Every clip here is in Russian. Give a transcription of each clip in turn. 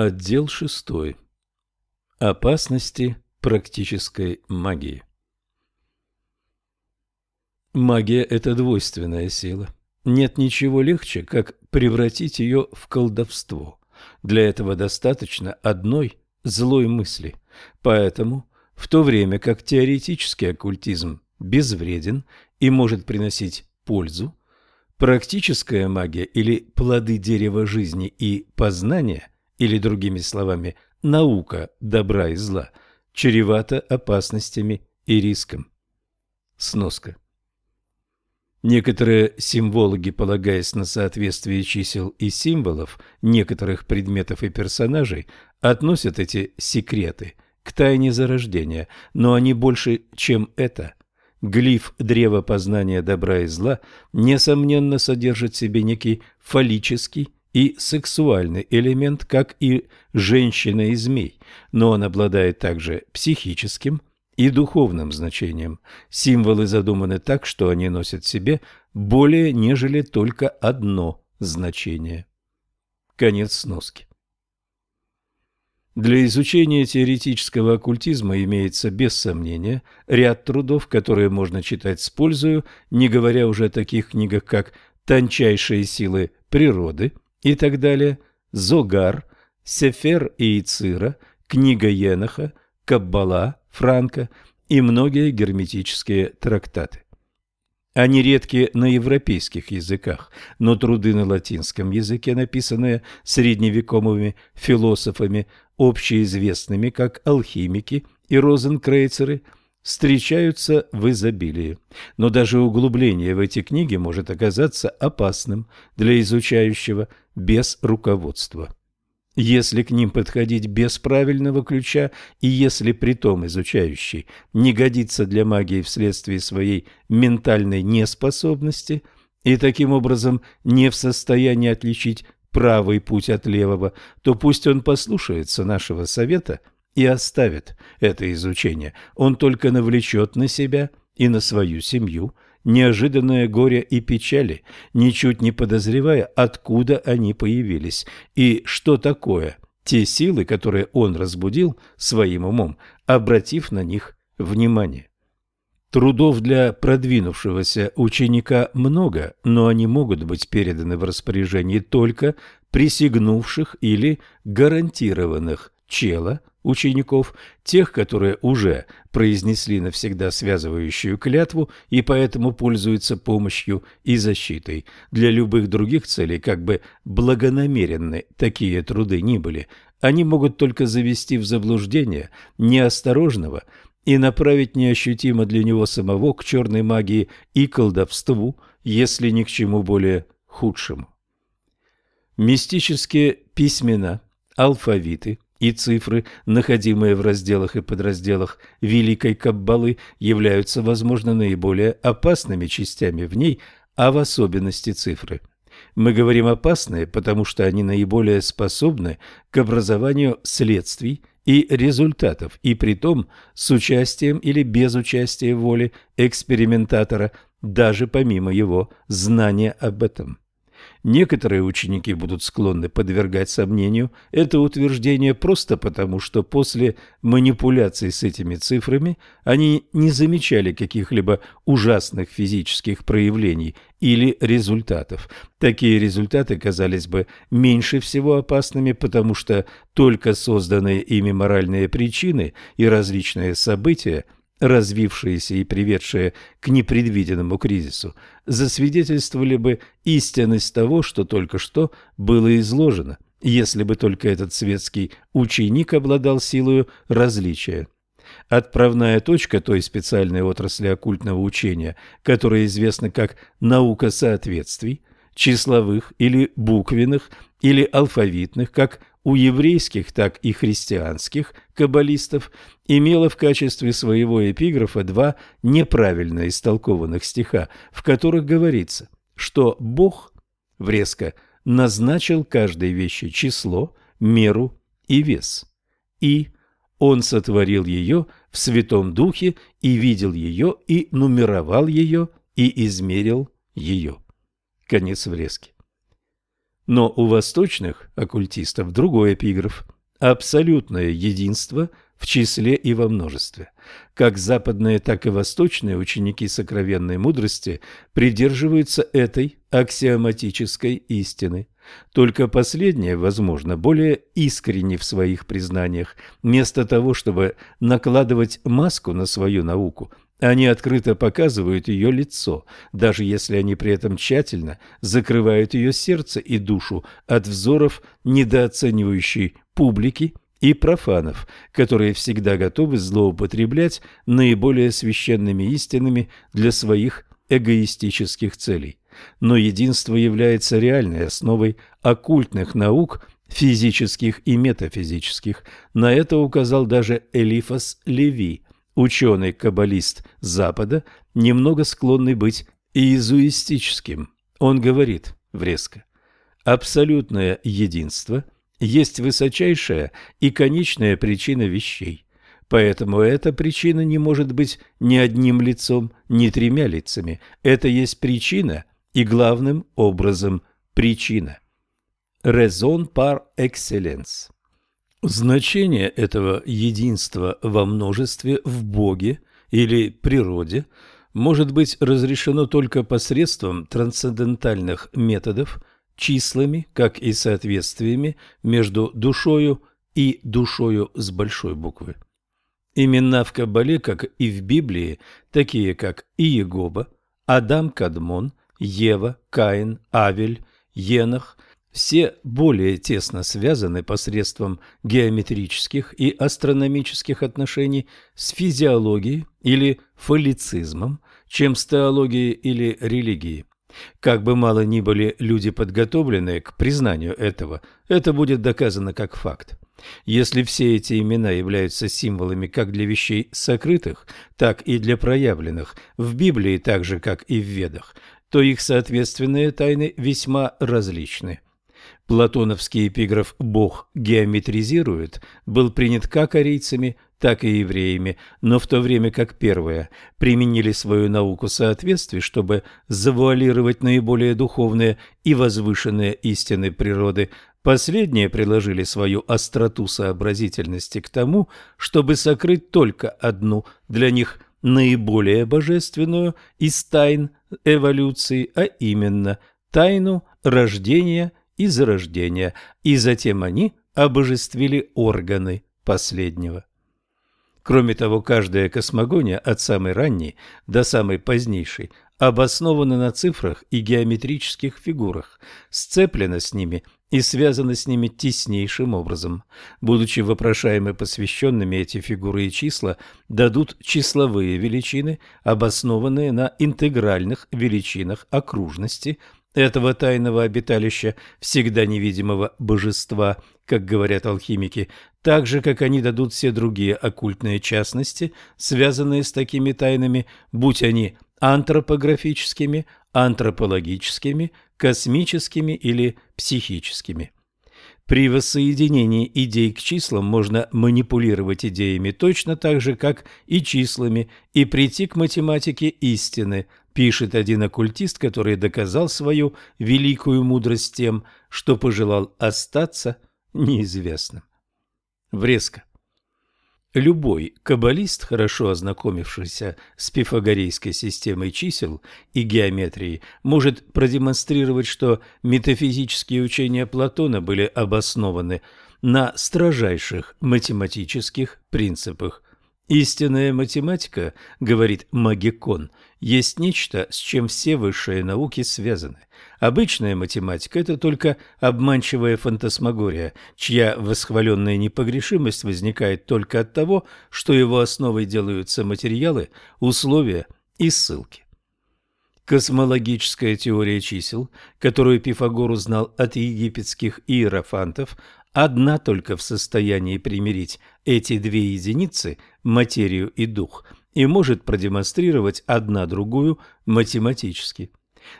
Отдел шестой. Опасности практической магии. Магия – это двойственная сила. Нет ничего легче, как превратить ее в колдовство. Для этого достаточно одной злой мысли. Поэтому, в то время как теоретический оккультизм безвреден и может приносить пользу, практическая магия или плоды дерева жизни и познания – или другими словами, наука добра и зла, чревата опасностями и риском. Сноска. Некоторые символоги, полагаясь на соответствие чисел и символов некоторых предметов и персонажей, относят эти секреты к тайне зарождения, но они больше, чем это. Глиф древа познания добра и зла, несомненно, содержит в себе некий фаллический и сексуальный элемент, как и женщина и змей, но он обладает также психическим и духовным значением. Символы задуманы так, что они носят в себе более нежели только одно значение. Конец сноски. Для изучения теоретического оккультизма имеется, без сомнения, ряд трудов, которые можно читать с пользою, не говоря уже о таких книгах, как «Тончайшие силы природы», и так далее, Зогар, Сефер и Ицира, книга Еноха, Каббала, Франка и многие герметические трактаты. Они редки на европейских языках, но труды на латинском языке, написанные средневековыми философами, общеизвестными как алхимики и розенкрейцеры – встречаются в изобилии. Но даже углубление в эти книги может оказаться опасным для изучающего без руководства. Если к ним подходить без правильного ключа, и если притом изучающий не годится для магии вследствие своей ментальной неспособности и таким образом не в состоянии отличить правый путь от левого, то пусть он послушается нашего совета – и оставит это изучение. Он только навлечет на себя и на свою семью неожиданное горе и печали, ничуть не подозревая, откуда они появились и что такое те силы, которые он разбудил своим умом, обратив на них внимание. Трудов для продвинувшегося ученика много, но они могут быть переданы в распоряжение только присягнувших или гарантированных чела учеников, тех, которые уже произнесли навсегда связывающую клятву и поэтому пользуются помощью и защитой. Для любых других целей, как бы благонамеренны такие труды ни были, они могут только завести в заблуждение неосторожного и направить неощутимо для него самого к черной магии и колдовству, если ни к чему более худшему. Мистические письмена, алфавиты – и цифры, находимые в разделах и подразделах Великой Каббалы, являются, возможно, наиболее опасными частями в ней, а в особенности цифры. Мы говорим опасные, потому что они наиболее способны к образованию следствий и результатов, и при том с участием или без участия воли экспериментатора, даже помимо его знания об этом. Некоторые ученики будут склонны подвергать сомнению это утверждение просто потому, что после манипуляций с этими цифрами они не замечали каких-либо ужасных физических проявлений или результатов. Такие результаты казались бы меньше всего опасными, потому что только созданные ими моральные причины и различные события – развившиеся и приведшие к непредвиденному кризису, засвидетельствовали бы истинность того, что только что было изложено, если бы только этот светский ученик обладал силою различия. Отправная точка той специальной отрасли оккультного учения, которая известна как наука соответствий, числовых или буквенных или алфавитных, как у еврейских, так и христианских каббалистов имела в качестве своего эпиграфа два неправильно истолкованных стиха, в которых говорится, что Бог врезко назначил каждой вещи число, меру и вес, и Он сотворил ее в Святом Духе и видел ее, и нумеровал ее, и измерил ее. Конец врезки. Но у восточных оккультистов другой эпиграф – абсолютное единство в числе и во множестве. Как западные, так и восточные ученики сокровенной мудрости придерживаются этой аксиоматической истины. Только последнее, возможно, более искренне в своих признаниях. Вместо того, чтобы накладывать маску на свою науку, они открыто показывают ее лицо, даже если они при этом тщательно закрывают ее сердце и душу от взоров недооценивающей публики и профанов, которые всегда готовы злоупотреблять наиболее священными истинами для своих эгоистических целей. Но единство является реальной основой оккультных наук, физических и метафизических. На это указал даже Элифас Леви – ученый-каббалист Запада, немного склонный быть иезуистическим. Он говорит врезко, абсолютное единство есть высочайшая и конечная причина вещей. Поэтому эта причина не может быть ни одним лицом, ни тремя лицами. Это есть причина и главным образом причина. Raison par excellence. Значение этого единства во множестве в Боге или природе может быть разрешено только посредством трансцендентальных методов, числами, как и соответствиями между душою и душою с большой буквы. Имена в Каббале, как и в Библии, такие как Иегоба, Адам Кадмон, Ева, Каин, Авель, Енах – все более тесно связаны посредством геометрических и астрономических отношений с физиологией или фаллицизмом, чем с теологией или религией. Как бы мало ни были люди подготовленные к признанию этого, это будет доказано как факт. Если все эти имена являются символами как для вещей сокрытых, так и для проявленных в Библии так же, как и в Ведах, то их соответственные тайны весьма различны. Платоновский эпиграф «Бог геометризирует» был принят как арийцами, так и евреями, но в то время как первые применили свою науку соответствий, чтобы завуалировать наиболее духовные и возвышенные истины природы, последние приложили свою остроту сообразительности к тому, чтобы сокрыть только одну для них наиболее божественную из тайн эволюции, а именно тайну рождения и зарождения, и затем они обожествили органы последнего. Кроме того, каждая космогония от самой ранней до самой позднейшей обоснована на цифрах и геометрических фигурах, сцеплена с ними и связана с ними теснейшим образом. Будучи вопрошаемы посвященными, эти фигуры и числа дадут числовые величины, обоснованные на интегральных величинах окружности – этого тайного обиталища всегда невидимого божества, как говорят алхимики, так же, как они дадут все другие оккультные частности, связанные с такими тайнами, будь они антропографическими, антропологическими, космическими или психическими. При воссоединении идей к числам можно манипулировать идеями точно так же, как и числами, и прийти к математике истины, пишет один оккультист, который доказал свою великую мудрость тем, что пожелал остаться неизвестным. Врезка. Любой каббалист, хорошо ознакомившийся с пифагорейской системой чисел и геометрией, может продемонстрировать, что метафизические учения Платона были обоснованы на строжайших математических принципах. Истинная математика, говорит Магикон, есть нечто, с чем все высшие науки связаны. Обычная математика – это только обманчивая фантасмагория, чья восхваленная непогрешимость возникает только от того, что его основой делаются материалы, условия и ссылки. Космологическая теория чисел, которую Пифагор узнал от египетских иерофантов, одна только в состоянии примирить эти две единицы, материю и дух, и может продемонстрировать одна другую математически.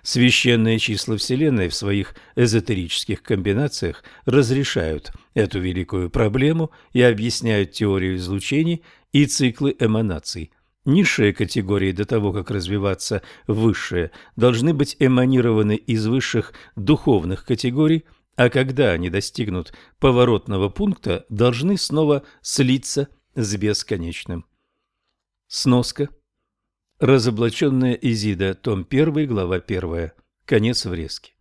Священные числа Вселенной в своих эзотерических комбинациях разрешают эту великую проблему и объясняют теорию излучений и циклы эманаций. Низшие категории до того, как развиваться высшие, должны быть эманированы из высших духовных категорий – а когда они достигнут поворотного пункта, должны снова слиться с бесконечным. Сноска. Разоблаченная Изида, том 1, глава 1. Конец врезки.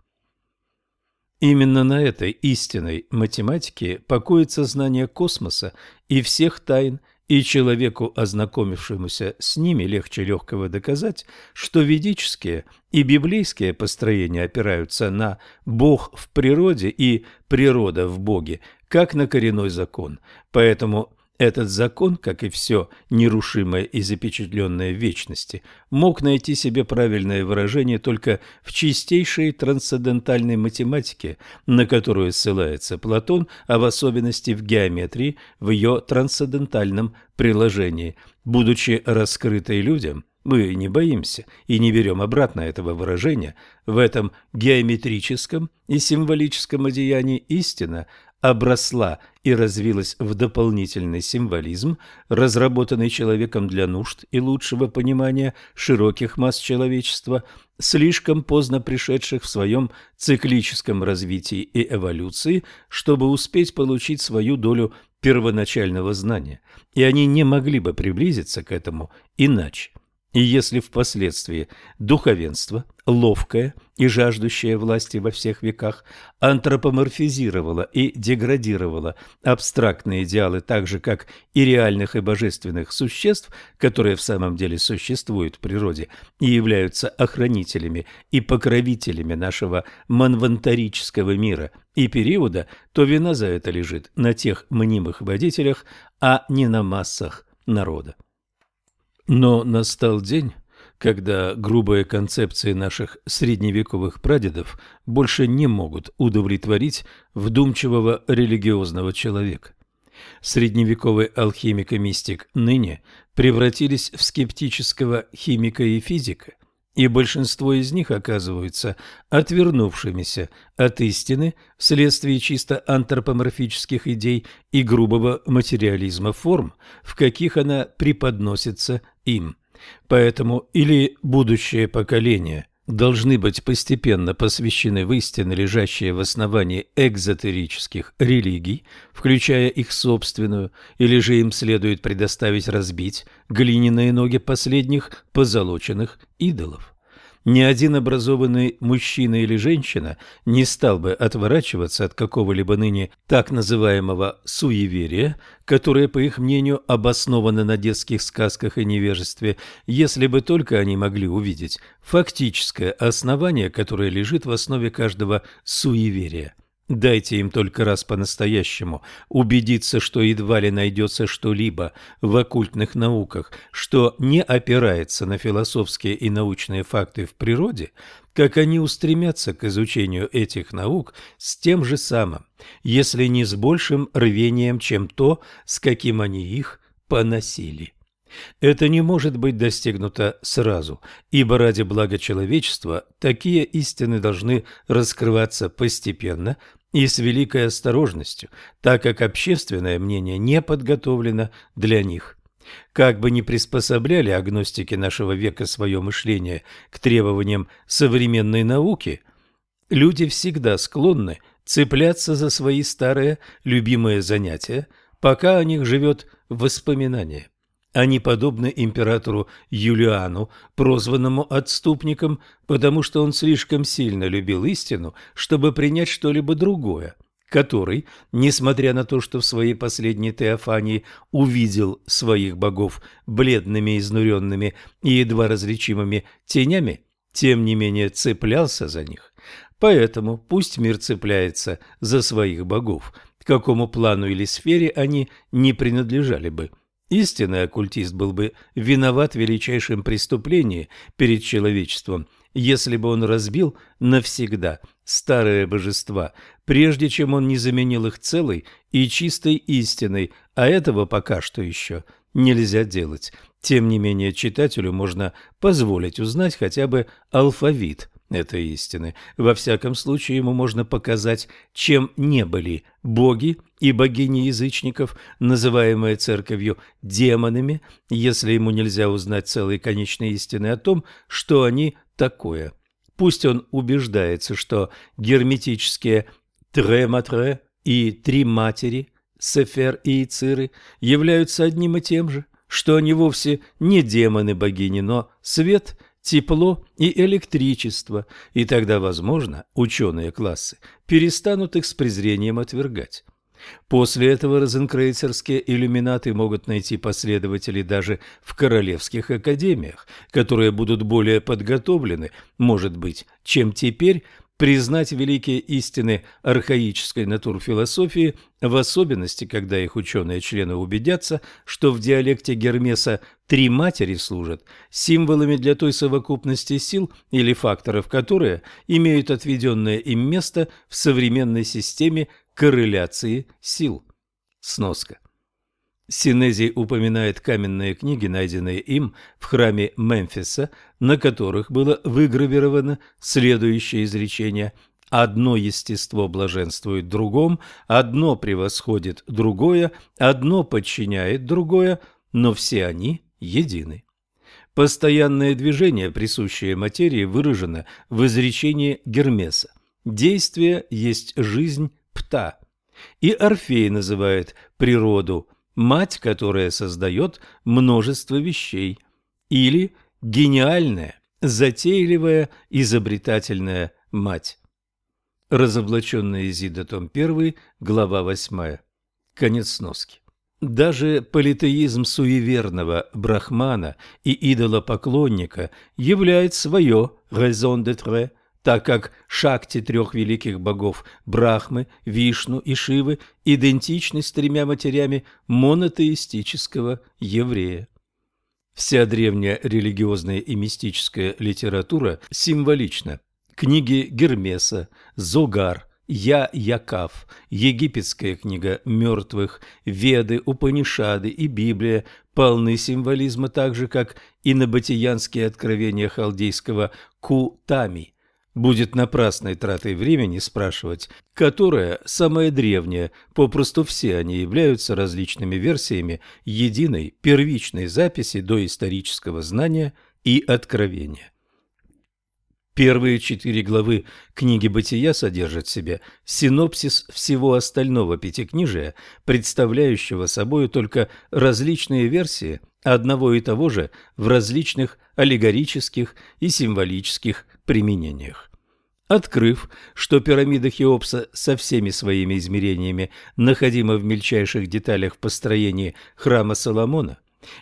Именно на этой истинной математике покоится знание космоса и всех тайн, и человеку, ознакомившемуся с ними, легче легкого доказать, что ведические и библейские построения опираются на Бог в природе и природа в Боге, как на коренной закон. Поэтому этот закон, как и все нерушимое и запечатленное в вечности, мог найти себе правильное выражение только в чистейшей трансцендентальной математике, на которую ссылается Платон, а в особенности в геометрии, в ее трансцендентальном приложении. Будучи раскрытой людям, мы не боимся и не берем обратно этого выражения. В этом геометрическом и символическом одеянии истина обросла и развилась в дополнительный символизм, разработанный человеком для нужд и лучшего понимания широких масс человечества, слишком поздно пришедших в своем циклическом развитии и эволюции, чтобы успеть получить свою долю первоначального знания, и они не могли бы приблизиться к этому иначе. И если впоследствии духовенство, ловкое и жаждущее власти во всех веках, антропоморфизировало и деградировало абстрактные идеалы так же, как и реальных и божественных существ, которые в самом деле существуют в природе и являются охранителями и покровителями нашего манвантарического мира и периода, то вина за это лежит на тех мнимых водителях, а не на массах народа. Но настал день, когда грубые концепции наших средневековых прадедов больше не могут удовлетворить вдумчивого религиозного человека. Средневековый алхимик и мистик ныне превратились в скептического химика и физика, и большинство из них оказываются отвернувшимися от истины вследствие чисто антропоморфических идей и грубого материализма форм, в каких она преподносится им. Поэтому или будущее поколение должны быть постепенно посвящены в истины, лежащие в основании экзотерических религий, включая их собственную, или же им следует предоставить разбить глиняные ноги последних позолоченных идолов. Ни один образованный мужчина или женщина не стал бы отворачиваться от какого-либо ныне так называемого «суеверия», которое, по их мнению, обосновано на детских сказках и невежестве, если бы только они могли увидеть фактическое основание, которое лежит в основе каждого суеверия. Дайте им только раз по-настоящему убедиться, что едва ли найдется что-либо в оккультных науках, что не опирается на философские и научные факты в природе, как они устремятся к изучению этих наук с тем же самым, если не с большим рвением, чем то, с каким они их поносили. Это не может быть достигнуто сразу, ибо ради блага человечества такие истины должны раскрываться постепенно и с великой осторожностью, так как общественное мнение не подготовлено для них. Как бы ни приспособляли агностики нашего века свое мышление к требованиям современной науки, люди всегда склонны цепляться за свои старые любимые занятия, пока о них живет воспоминание. Они подобны императору Юлиану, прозванному отступником, потому что он слишком сильно любил истину, чтобы принять что-либо другое, который, несмотря на то, что в своей последней Теофании увидел своих богов бледными, изнуренными и едва различимыми тенями, тем не менее цеплялся за них. Поэтому пусть мир цепляется за своих богов, к какому плану или сфере они не принадлежали бы – Истинный оккультист был бы виноват в величайшем преступлении перед человечеством, если бы он разбил навсегда старые божества, прежде чем он не заменил их целой и чистой истиной, а этого пока что еще нельзя делать. Тем не менее, читателю можно позволить узнать хотя бы алфавит этой истины. Во всяком случае, ему можно показать, чем не были боги и богини язычников, называемые церковью демонами, если ему нельзя узнать целой конечной истины о том, что они такое. Пусть он убеждается, что герметические Тре-матре и три матери, Сефер и Ициры, являются одним и тем же, что они вовсе не демоны-богини, но свет, тепло и электричество, и тогда, возможно, ученые классы перестанут их с презрением отвергать. После этого розенкрейцерские иллюминаты могут найти последователей даже в королевских академиях, которые будут более подготовлены, может быть, чем теперь, признать великие истины архаической натурфилософии, в особенности, когда их ученые-члены убедятся, что в диалекте Гермеса три матери служат символами для той совокупности сил или факторов, которые имеют отведенное им место в современной системе корреляции сил. Сноска. Синезий упоминает каменные книги, найденные им в храме Мемфиса, на которых было выгравировано следующее изречение «Одно естество блаженствует другом, одно превосходит другое, одно подчиняет другое, но все они едины». Постоянное движение, присущее материи, выражено в изречении Гермеса. Действие есть жизнь пта. И Орфей называет природу мать, которая создает множество вещей, или гениальная, затейливая, изобретательная мать. Разоблаченная Изида, том 1, глава 8. Конец сноски. Даже политеизм суеверного брахмана и идолопоклонника является свое raison d'être, так как шакти трех великих богов Брахмы, Вишну и Шивы идентичны с тремя матерями монотеистического еврея. Вся древняя религиозная и мистическая литература символична. Книги Гермеса, Зогар, Я Якав, египетская книга мертвых, Веды, Упанишады и Библия полны символизма так же, как и набатиянские откровения халдейского Ку-Тами – Будет напрасной тратой времени спрашивать, которая самая древняя, попросту все они являются различными версиями единой первичной записи до исторического знания и откровения. Первые четыре главы книги «Бытия» содержат в себе синопсис всего остального пятикнижия, представляющего собой только различные версии одного и того же в различных аллегорических и символических применениях. Открыв, что пирамида Хеопса со всеми своими измерениями находима в мельчайших деталях в построении храма Соломона,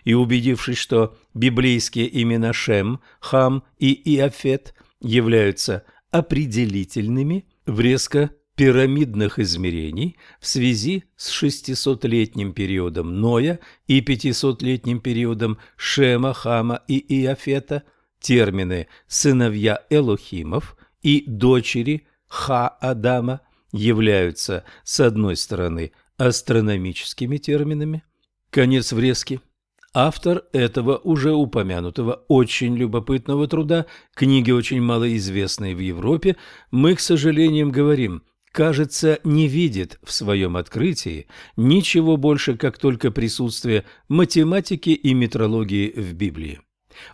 и убедившись, что библейские имена Шем, Хам и Иофет являются определительными в резко пирамидных измерений в связи с 600-летним периодом Ноя и 500-летним периодом Шема, Хама и Иофета, термины «сыновья Элохимов» и дочери Ха-Адама являются, с одной стороны, астрономическими терминами, конец врезки, Автор этого уже упомянутого очень любопытного труда, книги очень малоизвестной в Европе, мы, к сожалению, говорим, кажется, не видит в своем открытии ничего больше, как только присутствие математики и метрологии в Библии.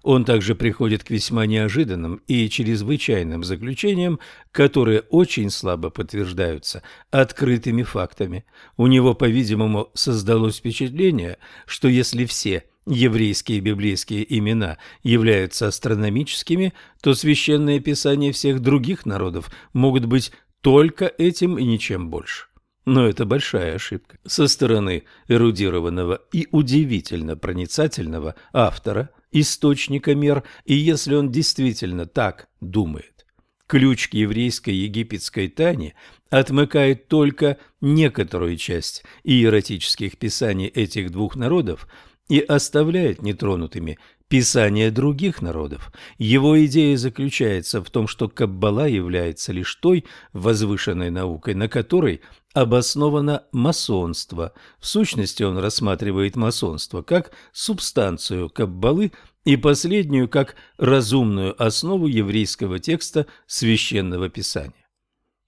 Он также приходит к весьма неожиданным и чрезвычайным заключениям, которые очень слабо подтверждаются открытыми фактами. У него, по-видимому, создалось впечатление, что если все еврейские библейские имена являются астрономическими, то священные писания всех других народов могут быть только этим и ничем больше. Но это большая ошибка со стороны эрудированного и удивительно проницательного автора – источника мер, и если он действительно так думает. Ключ к еврейской египетской тайне отмыкает только некоторую часть иеротических писаний этих двух народов и оставляет нетронутыми писания других народов. Его идея заключается в том, что Каббала является лишь той возвышенной наукой, на которой обосновано масонство. В сущности, он рассматривает масонство как субстанцию Каббалы и последнюю как разумную основу еврейского текста священного писания.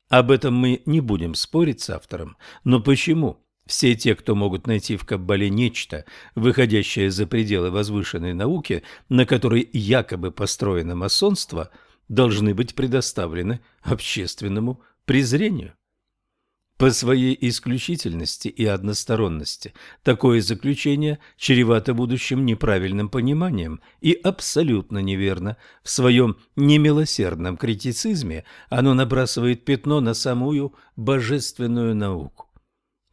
Об этом мы не будем спорить с автором, но почему? Все те, кто могут найти в Каббале нечто, выходящее за пределы возвышенной науки, на которой якобы построено масонство, должны быть предоставлены общественному презрению. По своей исключительности и односторонности такое заключение чревато будущим неправильным пониманием и абсолютно неверно. В своем немилосердном критицизме оно набрасывает пятно на самую божественную науку.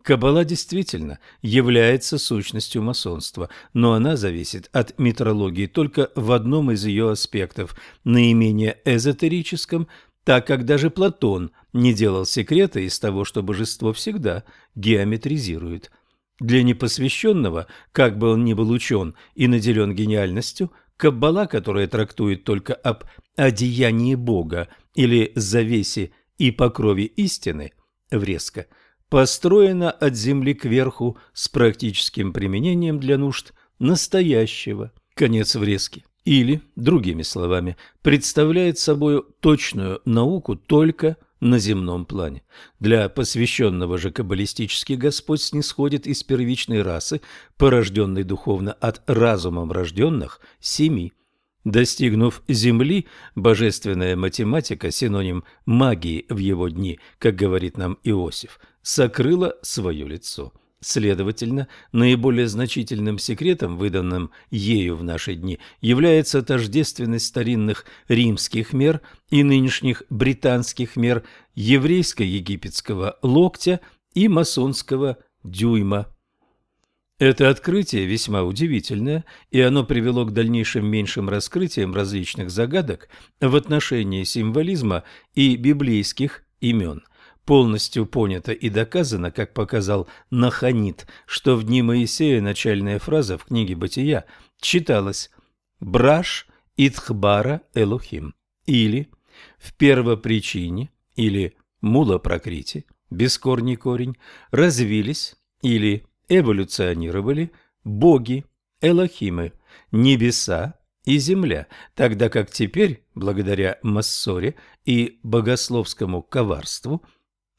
Каббала действительно является сущностью масонства, но она зависит от метрологии только в одном из ее аспектов, наименее эзотерическом – так как даже Платон не делал секрета из того, что божество всегда геометризирует. Для непосвященного, как бы он ни был учен и наделен гениальностью, Каббала, которая трактует только об одеянии Бога или завесе и покрове истины, врезко, построена от земли кверху с практическим применением для нужд настоящего. Конец врезки или, другими словами, представляет собой точную науку только на земном плане. Для посвященного же каббалистический Господь снисходит из первичной расы, порожденной духовно от разумом рожденных, семи. Достигнув земли, божественная математика, синоним магии в его дни, как говорит нам Иосиф, сокрыла свое лицо. Следовательно, наиболее значительным секретом, выданным ею в наши дни, является тождественность старинных римских мер и нынешних британских мер еврейско-египетского локтя и масонского дюйма. Это открытие весьма удивительное, и оно привело к дальнейшим меньшим раскрытиям различных загадок в отношении символизма и библейских имен полностью понято и доказано, как показал Наханит, что в дни Моисея начальная фраза в книге «Бытия» читалась «Браш Итхбара Элохим» или «В первопричине» или «Мула Прокрити» бескорний корень, развились или эволюционировали боги, элохимы, небеса и земля, тогда как теперь, благодаря Массоре и богословскому коварству –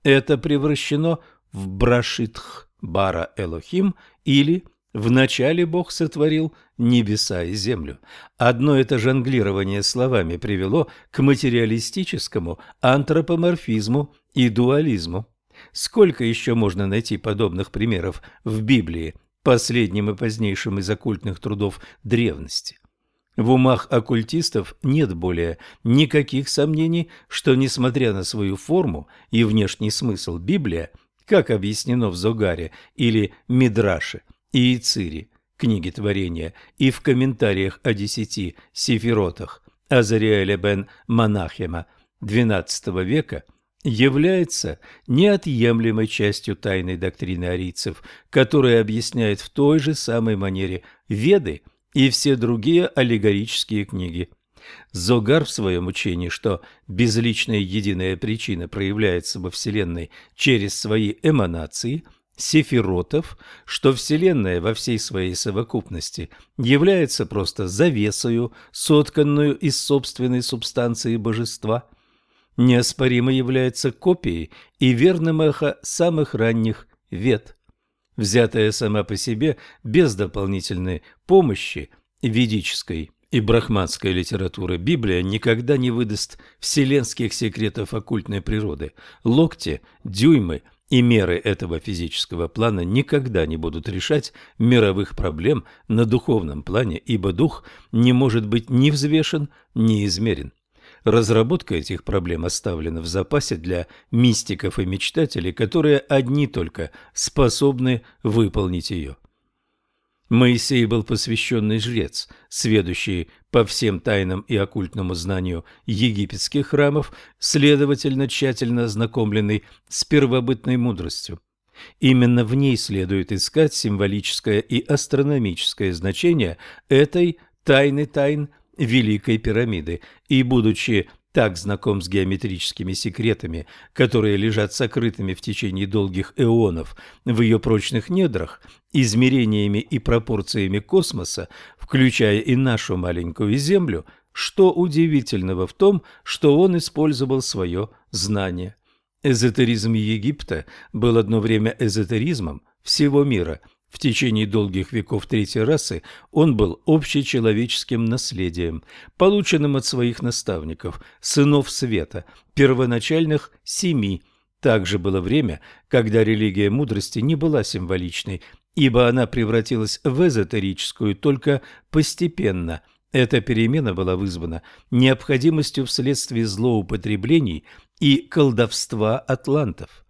это превращено в Брашитх Бара Элохим или «Вначале Бог сотворил небеса и землю». Одно это жонглирование словами привело к материалистическому антропоморфизму и дуализму. Сколько еще можно найти подобных примеров в Библии, последнем и позднейшем из оккультных трудов древности? В умах оккультистов нет более никаких сомнений, что, несмотря на свою форму и внешний смысл, Библия, как объяснено в Зогаре или Мидраше и Ицире, книге творения, и в комментариях о десяти сефиротах Азариэля бен Монахема XII века, является неотъемлемой частью тайной доктрины арийцев, которая объясняет в той же самой манере Веды – и все другие аллегорические книги. Зогар в своем учении, что безличная единая причина проявляется во Вселенной через свои эманации, сефиротов, что Вселенная во всей своей совокупности является просто завесою, сотканную из собственной субстанции божества, неоспоримо является копией и верным эхо самых ранних вет – взятая сама по себе без дополнительной помощи ведической и брахманской литературы, Библия никогда не выдаст вселенских секретов оккультной природы. Локти, дюймы и меры этого физического плана никогда не будут решать мировых проблем на духовном плане, ибо дух не может быть ни взвешен, ни измерен. Разработка этих проблем оставлена в запасе для мистиков и мечтателей, которые одни только способны выполнить ее. Моисей был посвященный жрец, сведущий по всем тайнам и оккультному знанию египетских храмов, следовательно, тщательно ознакомленный с первобытной мудростью. Именно в ней следует искать символическое и астрономическое значение этой тайны тайн Великой пирамиды, и, будучи так знаком с геометрическими секретами, которые лежат сокрытыми в течение долгих эонов в ее прочных недрах, измерениями и пропорциями космоса, включая и нашу маленькую Землю, что удивительного в том, что он использовал свое знание. Эзотеризм Египта был одно время эзотеризмом всего мира – в течение долгих веков третьей расы он был общечеловеческим наследием, полученным от своих наставников, сынов света, первоначальных семи, Также было время, когда религия мудрости не была символичной, ибо она превратилась в эзотерическую только постепенно. Эта перемена была вызвана необходимостью вследствие злоупотреблений и колдовства атлантов.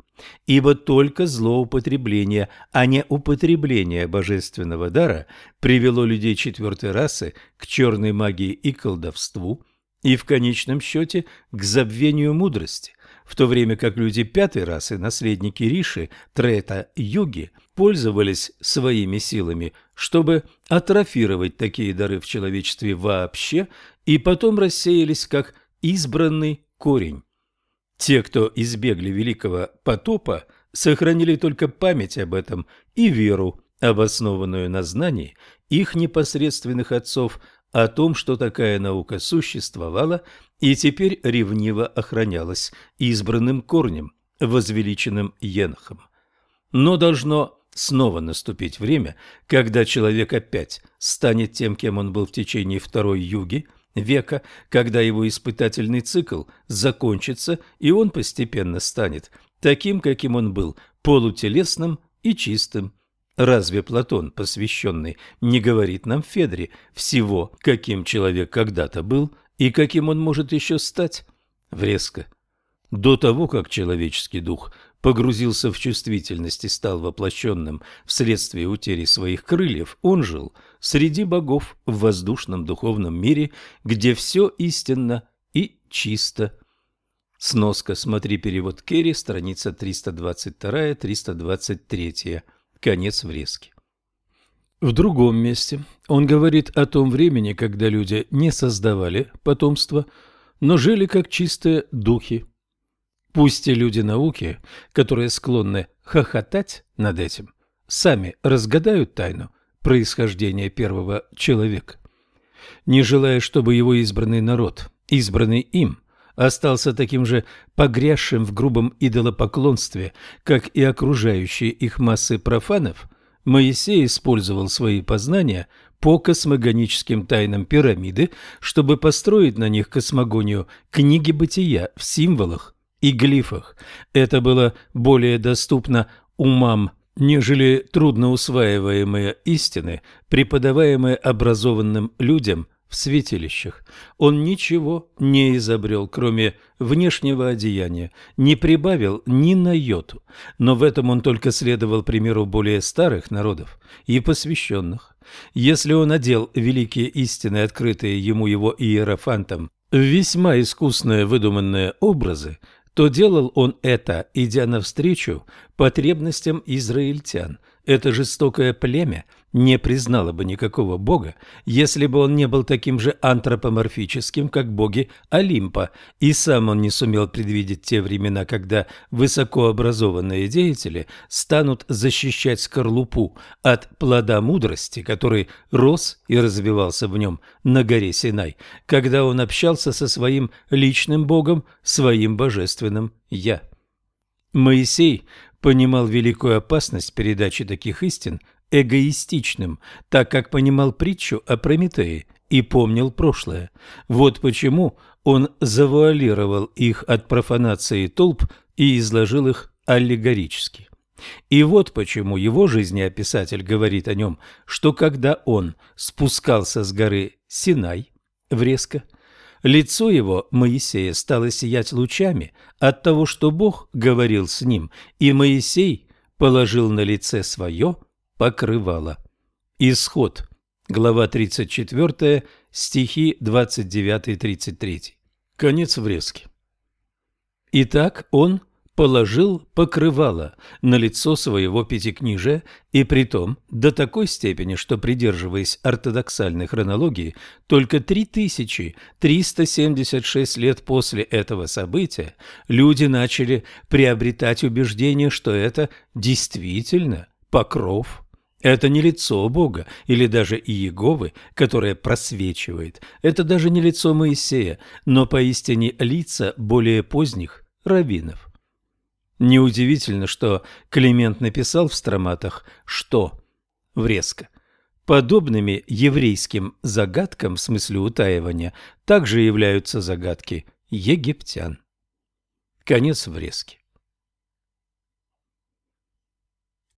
Ибо только злоупотребление, а не употребление божественного дара привело людей четвертой расы к черной магии и колдовству, и в конечном счете к забвению мудрости, в то время как люди пятой расы, наследники Риши, Трета, Юги, пользовались своими силами, чтобы атрофировать такие дары в человечестве вообще, и потом рассеялись как избранный корень. Те, кто избегли великого потопа, сохранили только память об этом и веру, обоснованную на знании их непосредственных отцов о том, что такая наука существовала и теперь ревниво охранялась избранным корнем, возвеличенным Енхом. Но должно снова наступить время, когда человек опять станет тем, кем он был в течение второй юги века, когда его испытательный цикл закончится, и он постепенно станет таким, каким он был, полутелесным и чистым. Разве Платон, посвященный, не говорит нам Федре всего, каким человек когда-то был и каким он может еще стать? Врезко. До того, как человеческий дух погрузился в чувствительность и стал воплощенным вследствие утери своих крыльев, он жил среди богов в воздушном духовном мире, где все истинно и чисто. Сноска, смотри перевод Керри, страница 322-323. Конец врезки. В другом месте он говорит о том времени, когда люди не создавали потомство, но жили как чистые духи. Пусть те люди науки, которые склонны хохотать над этим, сами разгадают тайну происхождения первого человека. Не желая, чтобы его избранный народ, избранный им, остался таким же погрязшим в грубом идолопоклонстве, как и окружающие их массы профанов, Моисей использовал свои познания по космогоническим тайнам пирамиды, чтобы построить на них космогонию книги бытия в символах и глифах. Это было более доступно умам, нежели трудно усваиваемые истины, преподаваемые образованным людям в святилищах. Он ничего не изобрел, кроме внешнего одеяния, не прибавил ни на йоту, но в этом он только следовал примеру более старых народов и посвященных. Если он одел великие истины, открытые ему его иерофантом, в весьма искусные выдуманные образы, то делал он это, идя навстречу потребностям израильтян. Это жестокое племя – не признала бы никакого бога, если бы он не был таким же антропоморфическим, как боги Олимпа, и сам он не сумел предвидеть те времена, когда высокообразованные деятели станут защищать скорлупу от плода мудрости, который рос и развивался в нем на горе Синай, когда он общался со своим личным богом, своим божественным «Я». Моисей понимал великую опасность передачи таких истин эгоистичным, так как понимал притчу о Прометее и помнил прошлое. Вот почему он завуалировал их от профанации толп и изложил их аллегорически. И вот почему его жизнеописатель говорит о нем, что когда он спускался с горы Синай, врезко, лицо его, Моисея, стало сиять лучами от того, что Бог говорил с ним, и Моисей положил на лице свое – покрывало. Исход. Глава 34, стихи 29-33. Конец врезки. Итак, он положил покрывало на лицо своего пятикнижия, и притом до такой степени, что, придерживаясь ортодоксальной хронологии, только 3376 лет после этого события люди начали приобретать убеждение, что это действительно покров это не лицо Бога или даже Иеговы, которое просвечивает. Это даже не лицо Моисея, но поистине лица более поздних раввинов. Неудивительно, что Климент написал в строматах «что» врезко. Подобными еврейским загадкам в смысле утаивания также являются загадки египтян. Конец врезки.